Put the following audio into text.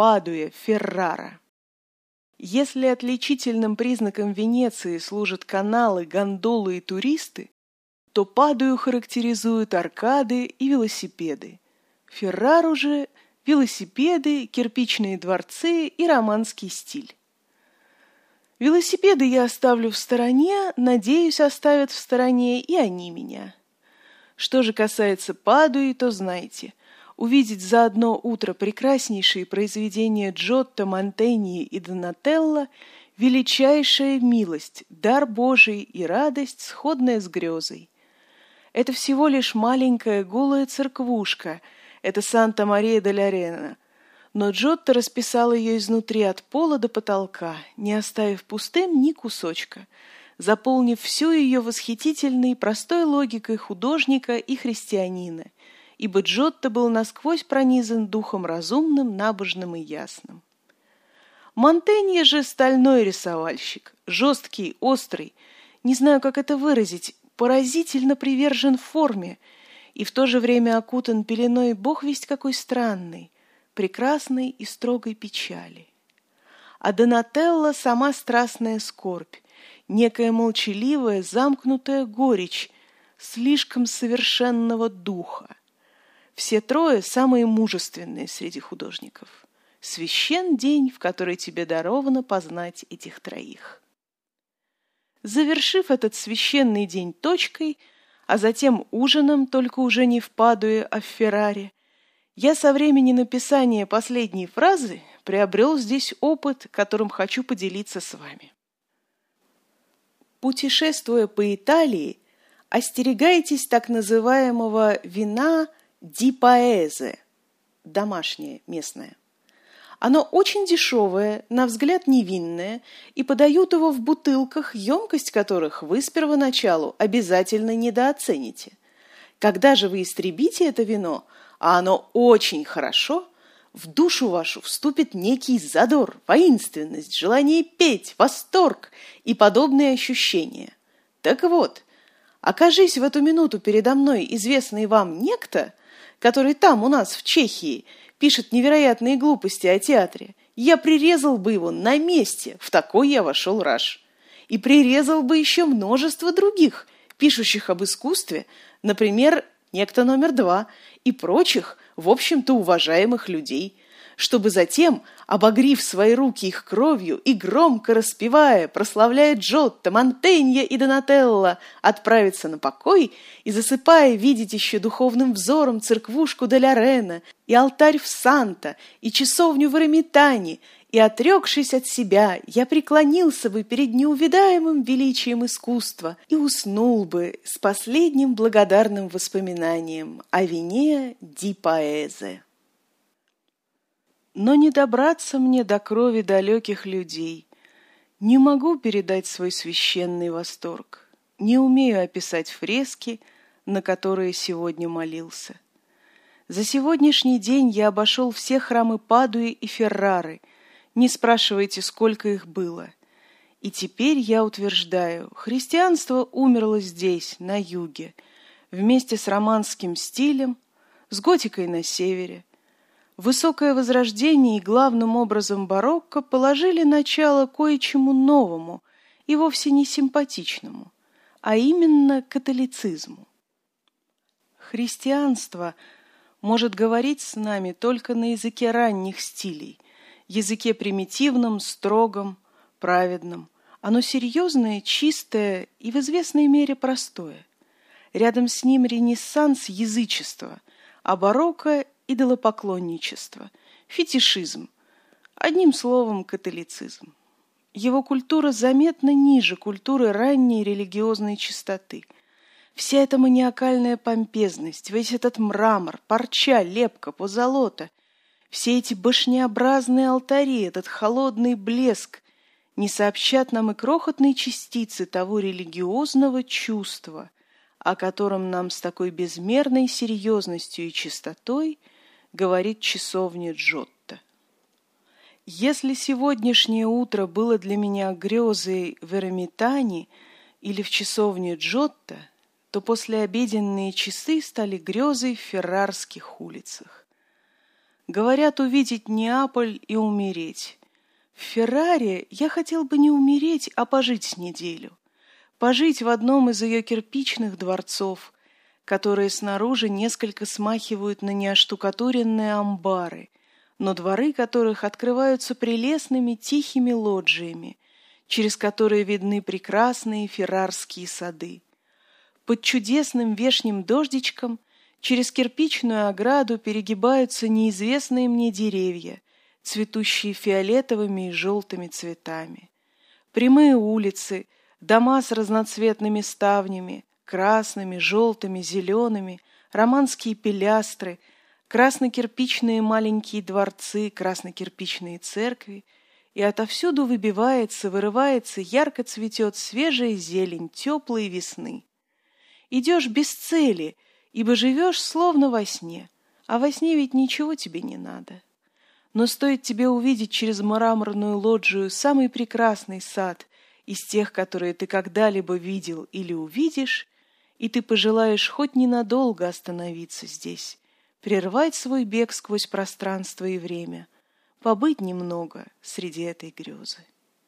Падуя, Феррара. Если отличительным признаком Венеции служат каналы, гондолы и туристы, то Падую характеризуют аркады и велосипеды. Феррару же – велосипеды, кирпичные дворцы и романский стиль. Велосипеды я оставлю в стороне, надеюсь, оставят в стороне и они меня. Что же касается Падуи, то знайте, увидеть за одно утро прекраснейшие произведения Джотто, Монтеньи и Донателло – величайшая милость, дар Божий и радость, сходная с грезой. Это всего лишь маленькая голая церквушка, это Санта-Мария-дель-Арена. Но Джотто расписал ее изнутри от пола до потолка, не оставив пустым ни кусочка, заполнив всю ее восхитительной простой логикой художника и христианина – ибо Джотто был насквозь пронизан духом разумным, набожным и ясным. Монтенье же стальной рисовальщик, жесткий, острый, не знаю, как это выразить, поразительно привержен форме и в то же время окутан пеленой бог весть какой странный, прекрасной и строгой печали. А Донателло — сама страстная скорбь, некая молчаливая, замкнутая горечь, слишком совершенного духа. Все трое самые мужественные среди художников. Священ день, в который тебе даровано познать этих троих. Завершив этот священный день точкой, а затем ужином, только уже не в Падуе, а в Ферраре, я со времени написания последней фразы приобрел здесь опыт, которым хочу поделиться с вами. Путешествуя по Италии, остерегайтесь так называемого вина – дипаэзе, домашнее, местное. Оно очень дешевое, на взгляд невинное, и подают его в бутылках, емкость которых вы с первоначалу обязательно недооцените. Когда же вы истребите это вино, а оно очень хорошо, в душу вашу вступит некий задор, воинственность, желание петь, восторг и подобные ощущения. Так вот, окажись в эту минуту передо мной известный вам некто – который там у нас, в Чехии, пишет невероятные глупости о театре, я прирезал бы его на месте, в такой я вошел раж. И прирезал бы еще множество других, пишущих об искусстве, например, некто номер два, и прочих, в общем-то, уважаемых людей – чтобы затем, обогрив свои руки их кровью и громко распевая, прославляя Джотто, Монтенья и Донателло, отправиться на покой и засыпая видеть еще духовным взором церквушку Арена и алтарь в Санта и часовню в Эремитане, и, отрекшись от себя, я преклонился бы перед неувидаемым величием искусства и уснул бы с последним благодарным воспоминанием о вине Ди Паэзе. Но не добраться мне до крови далеких людей. Не могу передать свой священный восторг. Не умею описать фрески, на которые сегодня молился. За сегодняшний день я обошел все храмы Падуи и Феррары. Не спрашивайте, сколько их было. И теперь я утверждаю, христианство умерло здесь, на юге, вместе с романским стилем, с готикой на севере – Высокое возрождение и главным образом барокко положили начало кое-чему новому и вовсе не симпатичному, а именно католицизму. Христианство может говорить с нами только на языке ранних стилей, языке примитивном, строгом, праведном. Оно серьезное, чистое и в известной мере простое. Рядом с ним ренессанс язычества, а барокко идолопоклонничество, фетишизм, одним словом, католицизм. Его культура заметно ниже культуры ранней религиозной чистоты. Вся эта маниакальная помпезность, весь этот мрамор, парча, лепка, позолота, все эти башнеобразные алтари, этот холодный блеск не сообщат нам и крохотной частицы того религиозного чувства, о котором нам с такой безмерной серьезностью и чистотой – говорит часовня Джотто. Если сегодняшнее утро было для меня грезой в Эрамитане или в часовне Джотто, то послеобеденные часы стали грезой в феррарских улицах. Говорят, увидеть Неаполь и умереть. В Ферраре я хотел бы не умереть, а пожить неделю. Пожить в одном из ее кирпичных дворцов, которые снаружи несколько смахивают на неоштукатуренные амбары, но дворы которых открываются прелестными тихими лоджиями, через которые видны прекрасные феррарские сады. Под чудесным вешним дождичком через кирпичную ограду перегибаются неизвестные мне деревья, цветущие фиолетовыми и желтыми цветами. Прямые улицы, дома с разноцветными ставнями, красными, желтыми, зелеными, романские пилястры, красно-кирпичные маленькие дворцы, красно-кирпичные церкви, и отовсюду выбивается, вырывается, ярко цветет свежая зелень теплой весны. Идешь без цели, ибо живешь словно во сне, а во сне ведь ничего тебе не надо. Но стоит тебе увидеть через мраморную лоджию самый прекрасный сад из тех, которые ты когда-либо видел или увидишь, и ты пожелаешь хоть ненадолго остановиться здесь, прервать свой бег сквозь пространство и время, побыть немного среди этой грезы.